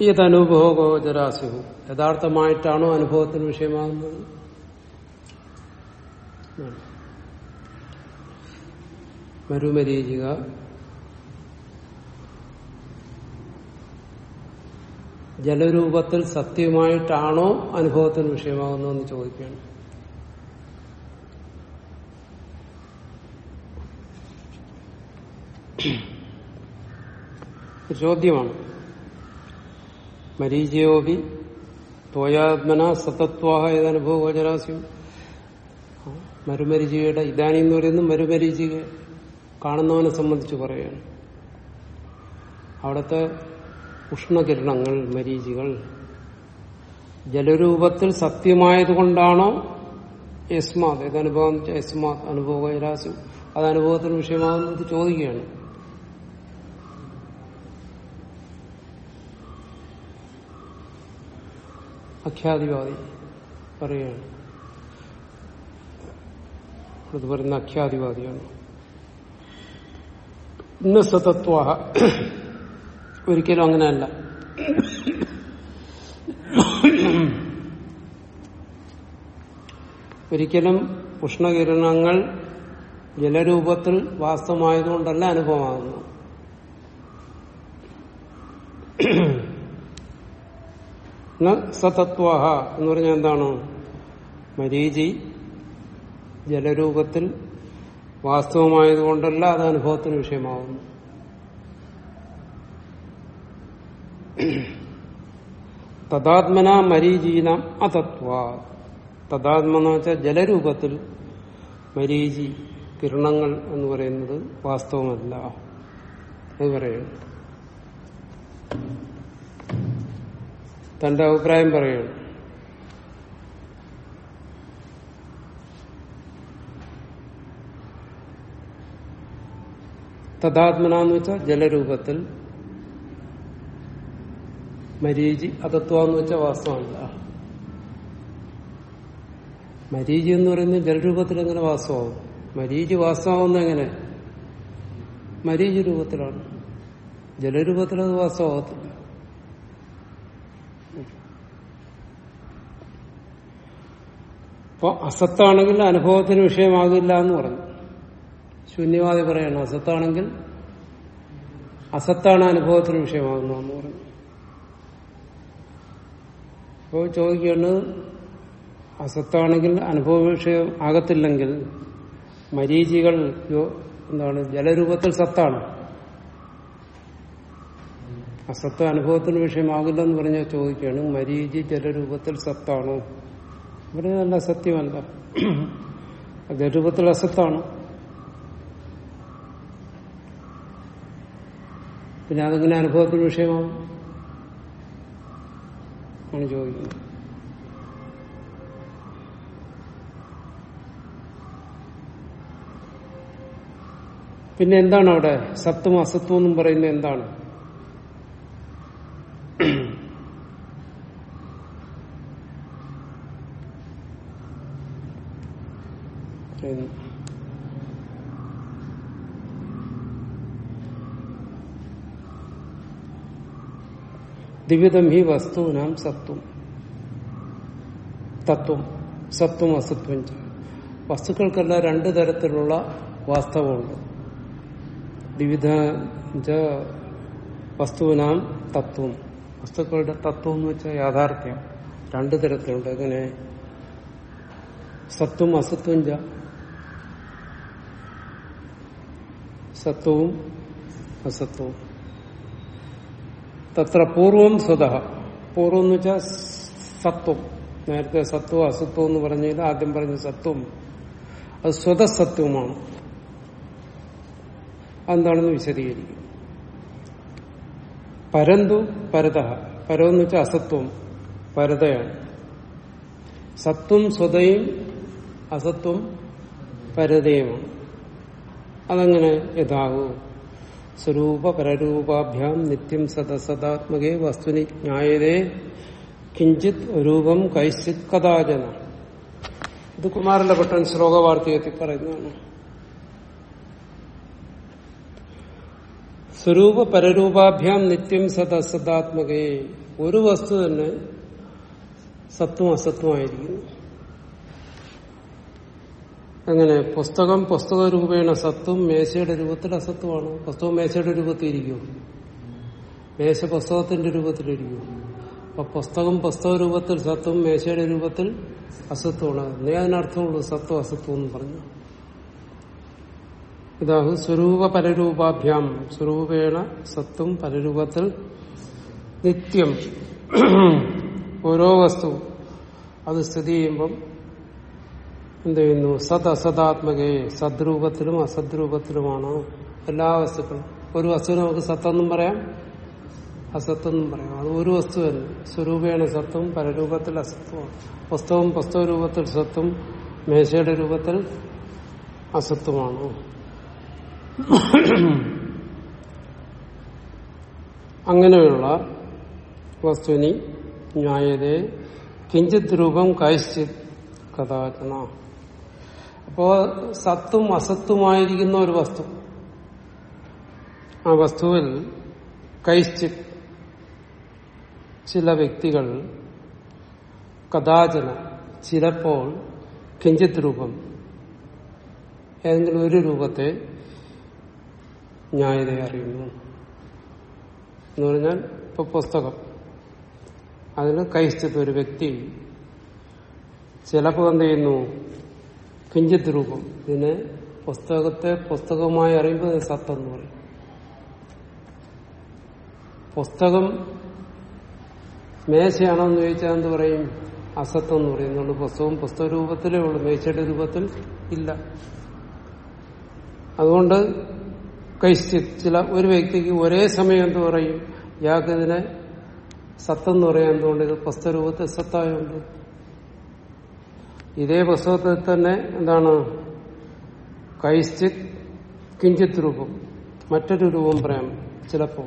യഥനുഭവഗോചരാസ്യു യഥാർത്ഥമായിട്ടാണോ അനുഭവത്തിന് വിഷയമാകുന്നത്? മരുമരീചിക ജലരൂപത്തിൽ സത്യമായിട്ടാണോ അനുഭവത്തിന് വിഷയമാകുന്നതെന്ന് ചോദിക്കുകയാണ്. ചോദ്യമാണ്. മരീചയോപി തോയാത്മന സതത്വാഹ ഏതനുഭവ ഗോചരാസ്യം മരുമരിചികയുടെ ഇതാനി എന്ന് പറയുന്നത് മരുമരീചിക കാണുന്നവനെ സംബന്ധിച്ച് പറയുകയാണ്. അവിടുത്തെ ഉഷ്ണകിരണങ്ങൾ മരീചികൾ ജലരൂപത്തിൽ സത്യമായതുകൊണ്ടാണോ യസ്മാത് ഏതനുഭവം യസ്മാത് അനുഭവ ഗോചരാസ്യം അത് അനുഭവത്തിന് വിഷയമാകുന്നത് ചോദിക്കുകയാണ്. അഖ്യാതിവാദി പറയുകയാണ്. അത് പറയുന്ന അഖ്യാതിവാദിയാണ് ഇന്ന് സതത്വ ഒരിക്കലും അങ്ങനെയല്ല. ഒരിക്കലും ഉഷ്ണകിരണങ്ങൾ ജലരൂപത്തിൽ വാസ്തവമായതുകൊണ്ടല്ല അനുഭവമാകുന്നു സതത്വ എന്ന് പറഞ്ഞാൽ എന്താണ്? മരീചി ജലരൂപത്തിൽ വാസ്തവമായതുകൊണ്ടല്ല അത് അനുഭവത്തിന് വിഷയമാകുന്നു തഥാത്മന മരീചീന അതത്വ. തദാത്മ എന്ന് വെച്ചാൽ ജലരൂപത്തിൽ മരീചി കിരണങ്ങൾ എന്ന് പറയുന്നത് വാസ്തവമല്ല. അത് പറയുന്നു തന്റെ അഭിപ്രായം പറയുകയാണ് തഥാത്മന എന്ന് വെച്ചാൽ ജലരൂപത്തിൽ മരീചി അതത്വ എന്ന് വെച്ചാൽ വാസ്തവമല്ല മരീചി എന്ന് പറയുന്നത് ജലരൂപത്തിൽ എങ്ങനെ വാസ്തവാകും മരീചി വാസ്തവാകുന്ന എങ്ങനെ? മരീചി രൂപത്തിലാണ്. ജലരൂപത്തിൽ അത് വാസ്തവത്തില്ല അപ്പൊ അസത്താണെങ്കിൽ അനുഭവത്തിന് വിഷയമാകില്ല എന്ന് പറഞ്ഞു. ശൂന്യവാദി പറയണം അസത്താണെങ്കിൽ അസത്താണ് അനുഭവത്തിന് വിഷയമാകുന്നതെന്ന് പറഞ്ഞു. അപ്പോൾ ചോദിക്കുന്നത് അസത്താണെങ്കിൽ അനുഭവ വിഷയം ആകത്തില്ലെങ്കിൽ മരീചികൾ എന്താണ് ജലരൂപത്തിൽ സത്താണ്. അസത്ത് അനുഭവത്തിന് വിഷയമാകില്ലെന്ന് പറഞ്ഞാൽ ചോദിക്കുകയാണ് മരീചി ജലരൂപത്തിൽ സത്താണോ? പറഞ്ഞതല്ല സത്യമല്ല ജലരൂപത്തിൽ അസത്താണ്. പിന്നെ അതെങ്ങനെ അനുഭവത്തിന് വിഷയമാവും? ആണ് ചോദിക്കുന്നത്. പിന്നെ എന്താണ് അവിടെ? സത്വം അസത്വം എന്നും പറയുന്നത് എന്താണ്? ദിവിധം ഹി വസ്തുവിനാം സത്വം. തത്വം. സത്വം അസത്വം വസ്തുക്കൾക്കെല്ലാം രണ്ടു തരത്തിലുള്ള വാസ്തവമുണ്ട്. വിവിധ വസ്തുവിനാം തത്വം. വസ്തുക്കളുടെ തത്വം എന്ന് വെച്ചാൽ യാഥാർത്ഥ്യം. രണ്ടു തരത്തിലുണ്ട്. എങ്ങനെ? സത്വം അസത്വം ച. സത്വവും അസത്വവും. തത്ര പൂർവം സ്വത. പൂർവം എന്ന് വെച്ചാൽ സത്വം. നേരത്തെ സത്വം അസത്വം എന്ന് പറഞ്ഞതിൽ ആദ്യം പറഞ്ഞ സത്വം. അത് സ്വതസത്വമാണ് അതെന്താണെന്ന് വിശദീകരിക്കും. പരന്തു പരത. പരമെന്ന് വെച്ചാൽ അസത്വം. പരതയാണ്. സത്വം സ്വതയും അസത്വം പരതയുമാണ്. അതങ്ങനെ യഥാവു. സ്വരൂപ പരരൂപാഭ്യാം നിത്യം സദസദാത്മകേ വസ്തുനി ജ്ഞായതേ കിഞ്ചിത് രൂപം കൈശ്ചിത് കഥാചന. ഇത് കുമാരന്റെ ഭട്ടൻ ശ്ലോകവാർത്തികത്തിൽ പറയുന്നതാണ്. സ്വരൂപ പരരൂപാഭ്യാം നിത്യം സദസദാത്മകേ ഒരു വസ്തു തന്നെ സത്വം അസത്വമായിരിക്കുന്നു. അങ്ങനെ പുസ്തകം പുസ്തക രൂപേണ സത്വം മേശയുടെ രൂപത്തിൽ അസത്വമാണ് പുസ്തകം മേശയുടെ രൂപത്തിൽ ഇരിക്കും. മേശ പുസ്തകത്തിന്റെ രൂപത്തിലിരിക്കും അപ്പൊ പുസ്തകം പുസ്തക രൂപത്തിൽ സത്വം മേശയുടെ രൂപത്തിൽ അസത്വമാണ് നീ അതിനർത്ഥമുള്ളൂ സത്വം അസത്വം എന്ന് പറഞ്ഞു. ഇതാഹു സ്വരൂപ പരരൂപാഭ്യാം. സ്വരൂപേണ സത്വം പരരൂപത്തിൽ നിത്യം ഓരോ വസ്തു അത് സ്ഥിതി ചെയ്യുമ്പം എന്ത് ചെയ്യുന്നു? സത് അസതാത്മകേ സദ്രൂപത്തിലും അസദ്രൂപത്തിലുമാണ് എല്ലാ വസ്തുക്കളും. ഒരു വസ്തുവിനെ നമുക്ക് സത്തെന്നും പറയാം അസത്തെന്നും പറയാം. അത് ഒരു വസ്തു തന്നെ. സ്വരൂപേണ സത്വം പരരൂപത്തിൽ അസത്വമാണ് പുസ്തകം പുസ്തക രൂപത്തിൽ സത്വം മേശയുടെ രൂപത്തിൽ അസത്വമാണ്. അങ്ങനെയുള്ള വസ്തുവിനി ന്യായതേ കിഞ്ചിത് രൂപം കൈശ്ചിത് കഥാചന അപ്പോ സത്തും അസത്തുമായിരിക്കുന്ന ഒരു വസ്തു. ആ വസ്തുവിൽ കൈസ്റ്റ് ചില വ്യക്തികൾ കഥാചന ചിലപ്പോൾ കിഞ്ചിത് രൂപം ഏതെങ്കിലും ഒരു രൂപത്തെ ന്യായത അറിയുന്നു. എന്ന് പറഞ്ഞാൽ ഇപ്പൊ പുസ്തകം. അതിന് കൈശ്ചിത്ത് ഒരു വ്യക്തി ചിലപ്പോൾ എന്ത് ചെയ്യുന്നു? കിഞ്ചിത് രൂപം ഇതിനെ പുസ്തകത്തെ പുസ്തകമായി അറിയുമ്പോൾ സത്ത് സത്തെന്ന് പറയും. പുസ്തകം മേശയാണോ എന്ന് ചോദിച്ചാൽ എന്ത് പറയും? അസത്വം എന്ന് പറയും. അതുകൊണ്ട് പുസ്തകം പുസ്തക രൂപത്തിലേ ഉള്ളൂ. മേശയുടെ രൂപത്തിൽ ഇല്ല. അതുകൊണ്ട് കൈശ്ചിത് ചില ഒരു വ്യക്തിക്ക് ഒരേ സമയം എന്ത് പറയും? ഇയാൾക്ക് ഇതിനെ സത്തെന്ന് പറയാൻ എന്തുകൊണ്ട് ഇത് പുസ്തക രൂപത്തിൽ സത്തായുണ്ട് ഇതേ പുസ്തകത്തിൽ തന്നെ എന്താണ്? കൈശ്ചിത് കിഞ്ചിത് രൂപം. മറ്റൊരു രൂപം പറയാം ചിലപ്പോ.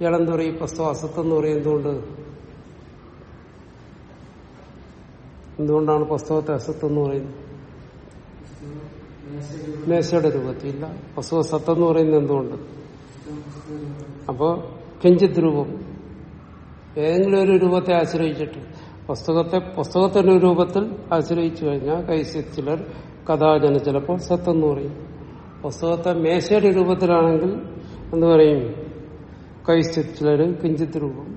ഇയാളെന്താ പറയും ഈ പുസ്തകം അസത്തെന്ന് പറയും എന്തുകൊണ്ട് എന്തുകൊണ്ടാണ് പുസ്തകത്തെ അസത്തെന്ന് പറയുന്നത്? മേശയുടെ രൂപത്തില്ല പുസ്തക സത്തെന്ന് പറയുന്നത് എന്തുകൊണ്ട്? അപ്പോ കിഞ്ചിത് രൂപം. ഏതെങ്കിലും ഒരു രൂപത്തെ ആശ്രയിച്ചിട്ട്. പുസ്തകത്തെ പുസ്തകത്തിന്റെ രൂപത്തിൽ ആശ്രയിച്ചു കഴിഞ്ഞാൽ കൈസി ചിലർ കഥാജന ചിലപ്പോൾ സത്തെന്ന് പറയും. പുസ്തകത്തെ മേശയുടെ രൂപത്തിലാണെങ്കിൽ എന്ന് പറയും. കൈസ്ഥിത് ചിലർ കിഞ്ചിത് രൂപം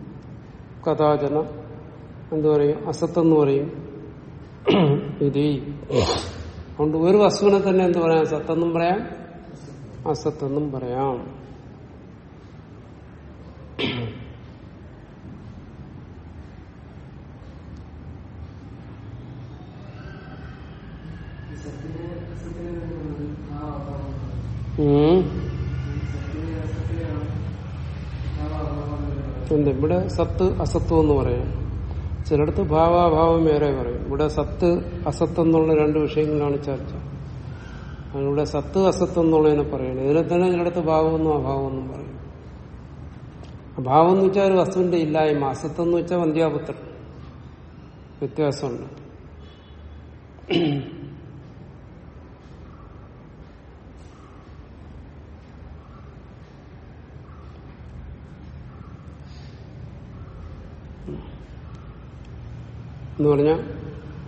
കഥാജന എന്തു പറയും അസത്തെന്ന് പറയും. ഇത് അതുകൊണ്ട് ഒരു വസ്തുവിനെ തന്നെ എന്ത് പറയാം? സത്തെന്നും പറയാം അസത്തെന്നും പറയാം. ഉണ്ട് ഇവിടെ സത്ത് അസത്വം എന്ന് പറയാം. ചിലടത്ത് ഭാവാഭാവം വേറെ പറയും. ഇവിടെ സത്ത് അസത്ത് എന്നുള്ള രണ്ട് വിഷയങ്ങളാണ് ചർച്ച. അതിലൂടെ സത്ത് അസത്ത് എന്നുള്ളതിനെ പറയുന്നത് ഇതിനെ തന്നെ ചിലടത്ത് ഭാവമെന്നും അഭാവമെന്നും പറയും. അഭാവം എന്ന് വെച്ചാൽ ഒരു വസ്തുവിന്റെ ഇല്ലായ്മ. അസത്വം എന്ന് വെച്ചാൽ വന്ധ്യാപുത്രൻ വ്യത്യാസമുണ്ട്. എന്ന് പറഞ്ഞാൽ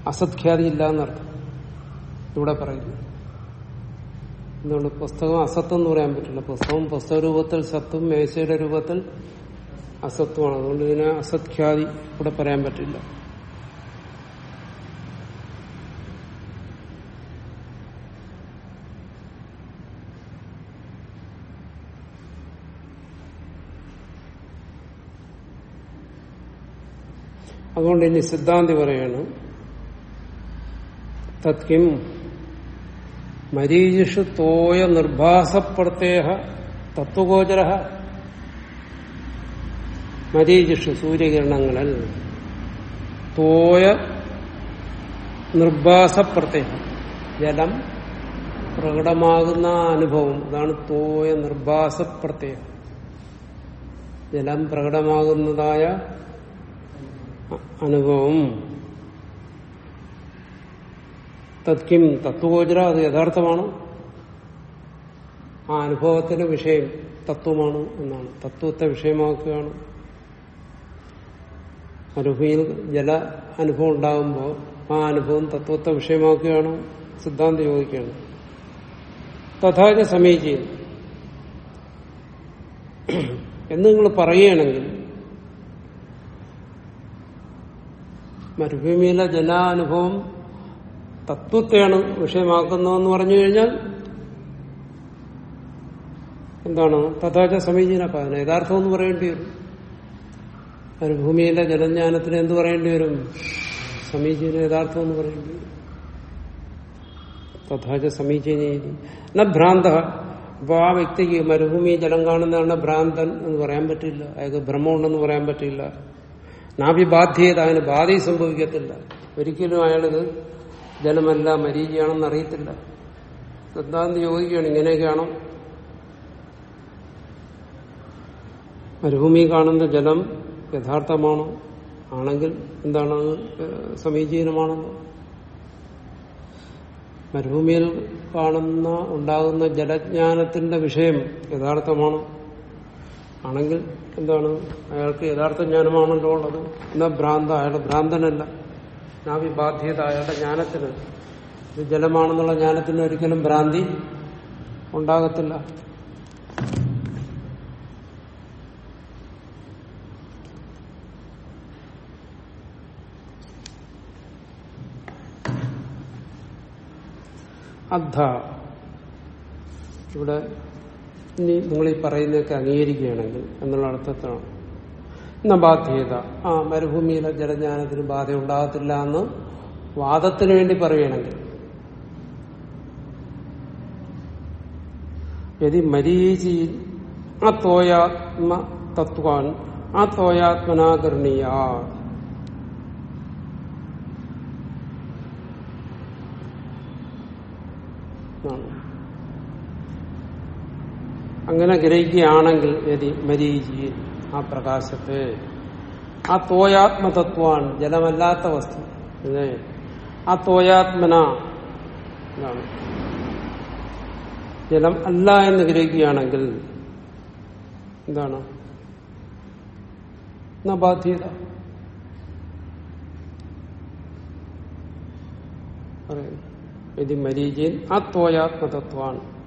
അസത്ഖ്യാതി ഇല്ല എന്നർത്ഥം. ഇവിടെ പറയുന്നു. എന്തുകൊണ്ട്? പുസ്തകം അസത്വം എന്ന് പറയാൻ പറ്റില്ല. പുസ്തകം പുസ്തക രൂപത്തിൽ സത്വം മേശയുടെ രൂപത്തിൽ അസത്വമാണ് അതുകൊണ്ട് ഇതിനെ അസത്ഖ്യാതി ഇവിടെ പറയാൻ പറ്റില്ല. അതുകൊണ്ട് ഇനി സിദ്ധാന്തി പറയാണ് തത്കിം മരീചിഷു തോയ നിർഭാസപ്പെടുത്തേഹ തത്വഗോചര മരീചിഷു സൂര്യകിരണങ്ങളിൽ തോയ നിർഭാസപ്രത്യേകം ജലം പ്രകടമാകുന്ന അനുഭവം അതാണ് തോയ നിർഭാസപ്രത്യേകം ജലം പ്രകടമാകുന്നതായ അനുഭവം. തത്കിം തത്വഗോചര അത് യഥാർത്ഥമാണ്. ആ അനുഭവത്തിന് വിഷയം തത്വമാണ് എന്നാണ്. തത്വത്തെ വിഷയമാക്കുകയാണ്. മരുഭൂമിയിൽ ജല അനുഭവം ഉണ്ടാകുമ്പോൾ ആ അനുഭവം തത്വത്തെ വിഷയമാക്കുകയാണ്. സിദ്ധാന്തം ചോദിക്കുകയാണ്. തഥാച സമീചി എന്ന് നിങ്ങൾ പറയുകയാണെങ്കിൽ മരുഭൂമിയിലെ ജലാനുഭവം തത്വത്തെയാണ് വിഷയമാക്കുന്നതെന്ന് പറഞ്ഞു കഴിഞ്ഞാൽ എന്താണ്? തഥാച സമീചീന പാതന യഥാർത്ഥം എന്ന് പറയേണ്ടി വരും. മരുഭൂമിയിലെ ജലജ്ഞാനത്തിന് എന്ത് പറയേണ്ടി വരും? സമീചീന യഥാർത്ഥം എന്ന് പറയേണ്ടി വരും. തഥാച സമീചീന ന ഭ്രാന്ത. അപ്പൊ ആ വ്യക്തിക്ക് മരുഭൂമി ജലം കാണുന്നതാണ് ഭ്രാന്തൻ എന്ന് പറയാൻ പറ്റില്ല. അയാൾക്ക് ഭ്രമമുണ്ടെന്ന് പറയാൻ പറ്റില്ല. നാഭി അവന് ബാധയും സംഭവിക്കത്തില്ല. ഒരിക്കലും അയാളിത് ജലമല്ല മരീചിയാണെന്ന് അറിയത്തില്ല. സിദ്ധാന്തി ചോദിക്കുകയാണ് ഇങ്ങനെയൊക്കെയാണോ? മരുഭൂമി കാണുന്ന ജലം യഥാർത്ഥമാണോ? ആണെങ്കിൽ എന്താണ് സമീചീനമാണെന്നോ? മരുഭൂമിയിൽ കാണുന്ന ഉണ്ടാകുന്ന ജലജ്ഞാനത്തിന്റെ വിഷയം യഥാർത്ഥമാണോ? ആണെങ്കിൽ എന്താണ്? അയാൾക്ക് യഥാർത്ഥ ജ്ഞാനമാണല്ലോ ഉള്ളത്. എന്നാ ഭ്രാന്ത? അയാളുടെ ഭ്രാന്തനല്ല. നാവി ബാധ്യത അയാളുടെ ജ്ഞാനത്തിന്. ഇത് ജലമാണെന്നുള്ള ജ്ഞാനത്തിന് ഒരിക്കലും ഭ്രാന്തി ഉണ്ടാകത്തില്ല. അദ്ധ ഇവിടെ ഇനി നിങ്ങൾ പറയുന്നതൊക്കെ അംഗീകരിക്കുകയാണെങ്കിൽ എന്നുള്ള അർത്ഥത്തിലാണ്. എന്ന ബാധ്യത. ആ മരുഭൂമിയിലെ ജലജ്ഞാനത്തിന് ബാധ ഉണ്ടാകത്തില്ല എന്ന് വാദത്തിന് വേണ്ടി പറയുകയാണെങ്കിൽ. യതി മരീചി ആ തോയാത്മ തത്വാൻ ആ തോയാത്മനാകരണീയ ആണ്. അങ്ങനെ ഗ്രഹിക്കുകയാണെങ്കിൽ യതി മരീചി. ആ പ്രകാശത്തെ. ആ തോയാത്മതത്വമാണ് ജലമല്ലാത്ത വസ്തു? ആ തോയാത്മന എന്താണ് ജലം അല്ല എന്ന് ഗ്രഹിക്കുകയാണെങ്കിൽ എന്താണ്? ബാധ്യത? മരീചിൻ ആ തോയാത്മതത്വാണ്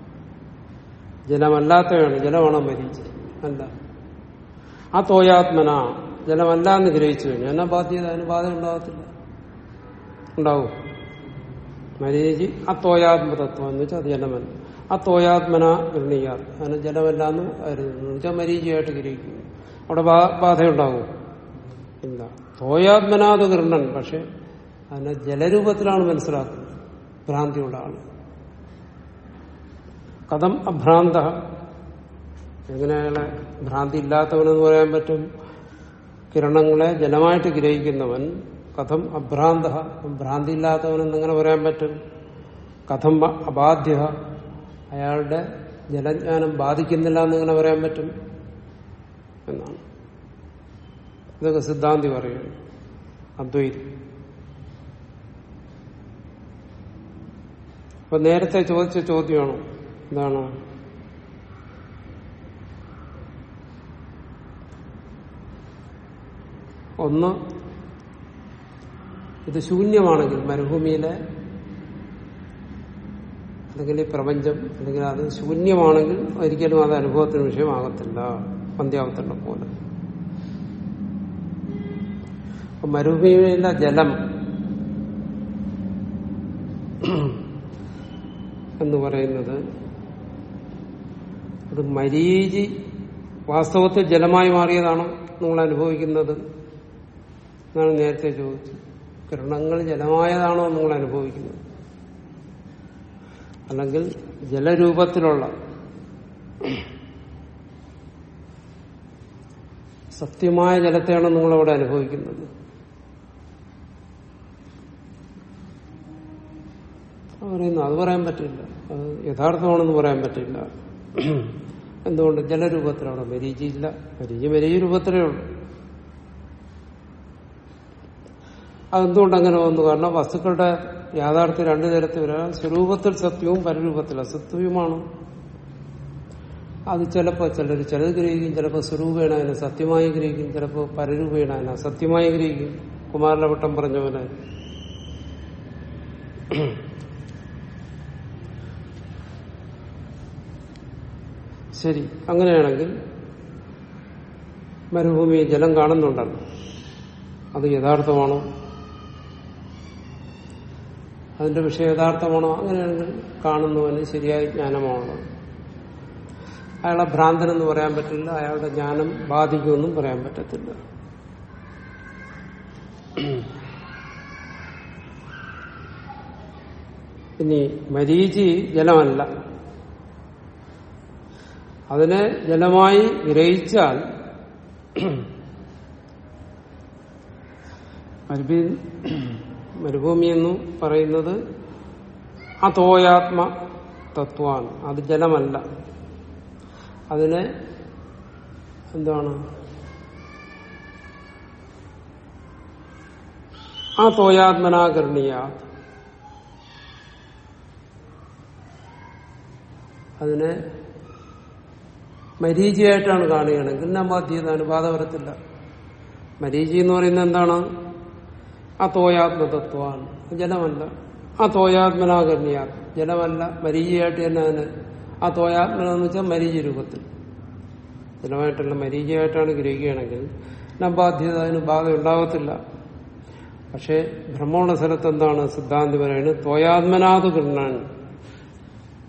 ജലമല്ലാത്തതാണ് ജലമാണോ മരീചി അല്ല. ആ തോയാത്മന ജലമല്ല എന്ന് ഗ്രഹിച്ചു കഴിഞ്ഞു. എന്നാ ബാധ്യത? അതിന് ബാധ ഉണ്ടാകത്തില്ല. ഉണ്ടാവും. മരീചി ആ തോയാത്മതത്വം എന്ന് വെച്ചാൽ അത് ജലമല്ല. ആ തോയാത്മന ഗൃണീയാർ അതിന് ജലമല്ല എന്ന് കരുതുന്നു വെച്ചാൽ മരീചിയായിട്ട് ഗ്രഹിക്കുന്നു. അവിടെ ബാധയുണ്ടാകും ഇല്ല. തോയാത്മനാത് ഗൃണ്ണൻ പക്ഷെ അതിനെ ജലരൂപത്തിലാണ് മനസ്സിലാക്കുന്നത്. ഭ്രാന്തിയുള്ള ആൾ കഥം അഭ്രാന്ത. എങ്ങനെ അയാളെ ഭ്രാന്തി ഇല്ലാത്തവനെന്ന് പറയാൻ പറ്റും? കിരണങ്ങളെ ജലമായിട്ട് ഗ്രഹിക്കുന്നവൻ കഥം അഭ്രാന്ത. ഭ്രാന്തി ഇല്ലാത്തവനെന്ന് എങ്ങനെ പറയാൻ പറ്റും. കഥം അബാധ്യ. അയാളുടെ ജലജ്ഞാനം ബാധിക്കുന്നില്ല എന്നിങ്ങനെ പറയാൻ പറ്റും. എന്നാണ്. ഇതൊക്കെ സിദ്ധാന്തി പറയുന്നു. അദ്വൈതി. അപ്പൊ നേരത്തെ ചോദിച്ച ചോദ്യമാണ്? എന്താണ്? ഒന്ന് ഇത് ശൂന്യമാണെങ്കിൽ മരുഭൂമിയിലെ അല്ലെങ്കിൽ ഈ പ്രപഞ്ചം അല്ലെങ്കിൽ അത് ശൂന്യമാണെങ്കിൽ ഒരിക്കലും അത് അനുഭവത്തിന് വിഷയമാകത്തില്ല. പന്ത്യാവത്തിന്റെ പോലെ. മരുഭൂമിയിലെ ജലം എന്ന് പറയുന്നത് അത് മരീചി വാസ്തവത്തിൽ ജലമായി മാറിയതാണോ നിങ്ങൾ അനുഭവിക്കുന്നത് എന്നാണ് നേരത്തെ ചോദിച്ചത്. കിരണങ്ങൾ ജലമായതാണോ നിങ്ങൾ അനുഭവിക്കുന്നത്. അല്ലെങ്കിൽ ജലരൂപത്തിലുള്ള സത്യമായ ജലത്തെയാണ് നിങ്ങളവിടെ അനുഭവിക്കുന്നത്. പറയുന്നു അത് പറയാൻ പറ്റില്ല. അത് യഥാർത്ഥമാണെന്ന് പറയാൻ പറ്റില്ല. എന്തുകൊണ്ട്? ജലരൂപത്തിലാണ് മരീചിയില്ല മരീചി മരീചി രൂപത്തിലേ ഉള്ളൂ. അതെന്തുകൊണ്ട് അങ്ങനെ വന്നു? കാരണം വസ്തുക്കളുടെ യാഥാർത്ഥ്യം രണ്ടു തരത്തിൽ വരാൻ സ്വരൂപത്തിൽ സത്യവും പരരൂപത്തിൽ അസത്യവുമാണ്. അത് ചിലപ്പോൾ ചിലർ ചിലത് ഗ്രഹിക്കും ചിലപ്പോൾ സ്വരൂപേണ അതിനെ സത്യമായി ഗ്രഹിക്കും ചിലപ്പോൾ പരരൂപേണ അതിനെ അസത്യമായി ഗ്രഹിക്കും. കുമാരലവട്ടം പറഞ്ഞ പോലെ. ശരി. അങ്ങനെയാണെങ്കിൽ മരുഭൂമി ജലം കാണുന്നുണ്ടല്ലോ. അത് യഥാർത്ഥമാണോ? അതിന്റെ വിഷയം യഥാർത്ഥമാണോ? അങ്ങനെയാണെങ്കിൽ കാണുന്നവന് ശരിയായ ജ്ഞാനമാണോ അയാളെ ഭ്രാന്തനെന്ന് പറയാൻ പറ്റില്ല. അയാളുടെ ജ്ഞാനം ബാധിക്കുമെന്നും പറയാൻ പറ്റത്തില്ല. ഇനി മരീചി ജലമല്ല. അതിനെ ജലമായി ഗ്രഹിച്ചാൽ മരുഭി മരുഭൂമി എന്ന് പറയുന്നത് അതോയാത്മ തത്വമാണ് അത് ജലമല്ല. അതിനെ എന്താണ്? ആ തോയാത്മനാകരണീയ അതിനെ മരീചിയായിട്ടാണ് കാണുകയാണെങ്കിൽ ഞാൻ ബാധ്യത അനുപാത വരത്തില്ല മരീചി എന്ന് പറയുന്നത് എന്താണ്? ആ തോയാത്മതത്വമാണ് ജലമല്ല ആ തോയാത്മനാകരണിയാ ജലമല്ല മരീചിയായിട്ട് തന്നെ അതിന് ആ തോയാത്മനെന്ന് വെച്ചാൽ മരീചി രൂപത്തിൽ. ജലമായിട്ടുള്ള മരീചിയായിട്ടാണ് ഗ്രഹിക്കുകയാണെങ്കിൽ ഞാൻ ബാധ്യത അതിന് ബാധ ഉണ്ടാകത്തില്ല. പക്ഷെ ബ്രഹ്മമുള്ള സ്ഥലത്ത് എന്താണ് സിദ്ധാന്തി പറയുന്നത്? തോയാത്മനാത് ഗൃണ്ണാൻ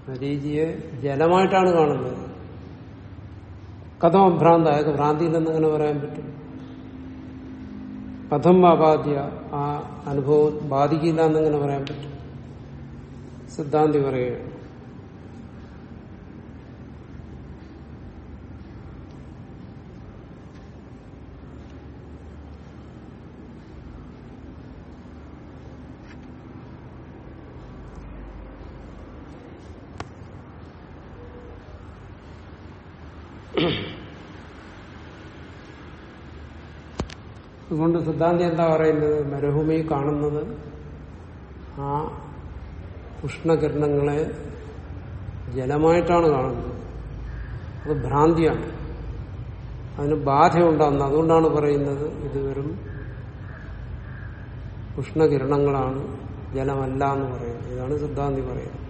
മരീചിയെ ജലമായിട്ടാണ് കാണുന്നത്. കഥം അഭ്രാന്ത ഭ്രാന്തിയിൽ നിന്ന് അങ്ങനെ പറയാൻ പറ്റും. കഥം അബാധ്യ ആ അനുഭവം ബാധിക്കില്ല എന്നങ്ങനെ പറയാൻ പറ്റും. സിദ്ധാന്തി പറയുകയാണ്. അതുകൊണ്ട് സിദ്ധാന്തി എന്താ പറയുന്നത്? മരുഭൂമി കാണുന്നത് ആ ഉഷ്ണകിരണങ്ങളെ ജലമായിട്ടാണ് കാണുന്നത്. അത് ഭ്രാന്തിയാണ്. അതിന് ബാധയുണ്ടാകുന്നത് അതുകൊണ്ടാണ് പറയുന്നത് ഇത് വെറും ഉഷ്ണകിരണങ്ങളാണ് ജലമല്ല എന്ന് പറയുന്നത്. ഇതാണ് സിദ്ധാന്തി പറയുന്നത്.